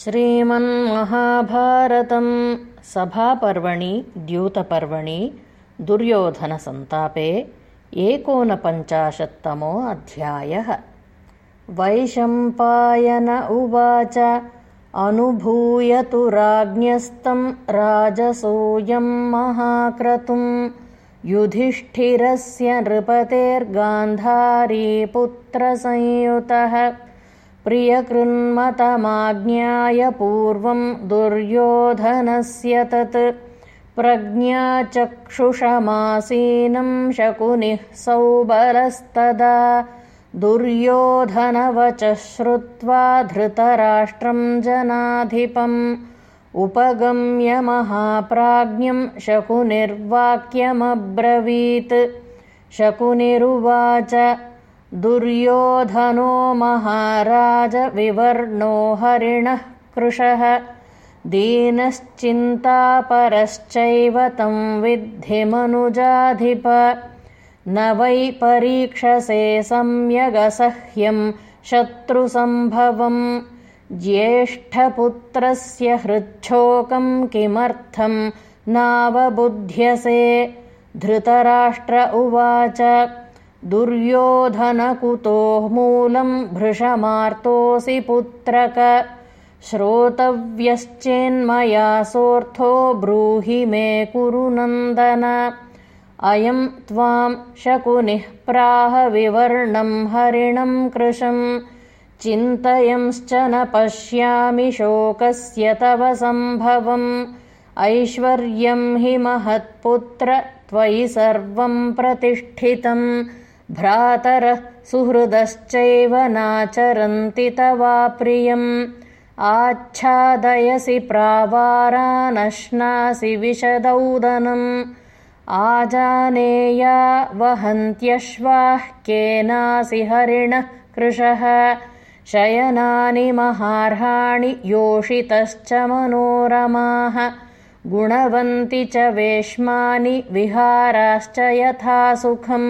श्रीमन्महाभारतं सभापर्वणि द्यूतपर्वणि दुर्योधनसन्तापे एकोनपञ्चाशत्तमो अध्यायः। वैशम्पायन उवाच अनुभूयतु राज्ञस्तं राजसूयं महाक्रतुं युधिष्ठिरस्य नृपतेर्गान्धारीपुत्रसंयुतः प्रियकृन्मतमाज्ञाय पूर्वं दुर्योधनस्य तत् प्रज्ञाचक्षुषमासीनं शकुनिः सौबलस्तदा दुर्योधनवचः श्रुत्वा धृतराष्ट्रं जनाधिपम् उपगम्य महाप्राज्ञं शकुनिर्वाक्यमब्रवीत्। शकुनिरुवाच दुर्योधनो महाराजविवर्णो हरिणः कृशः। दीनश्चिन्तापरश्चैव तं विद्धिमनुजाधिप न वै परीक्षसे सम्यगसह्यं शत्रुसम्भवम्। ज्येष्ठपुत्रस्य हृच्छोकं किमर्थं नावबुध्यसे। धृतराष्ट्र उवाच दुर्योधनकुतोः मूलं भृशमार्तोऽसि पुत्रक। श्रोतव्यश्चेन्मया सोऽर्थो ब्रूहि मे कुरु नन्दन। अयं त्वां शकुनिः प्राहविवर्णं हरिणं कृशम् चिन्तयंश्च न पश्यामि शोकस्य तव सम्भवम्। ऐश्वर्यं हि महत्पुत्र त्वयि सर्वं प्रतिष्ठितम् भ्रातरः सुहृदश्चैव नाचरन्ति तवाप्रियम् आच्छादयसि प्रावारानश्नासि विशदौदनम् आजानेया वहन्त्यश्वाः केनासि हरिणः कृशः। शयनानि महार्हाणि योषितश्च मनोरमाः। गुणवन्ति च वेश्मानि विहाराश्च यथा सुखम्